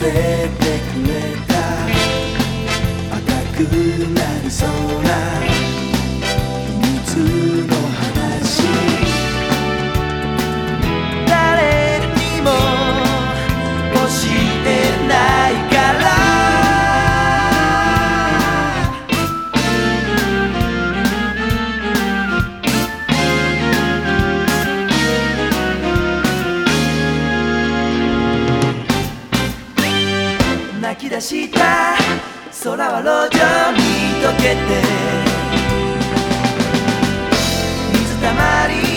せてくれた。赤くなるそ泣き出した。空は路上に溶けて。水たまり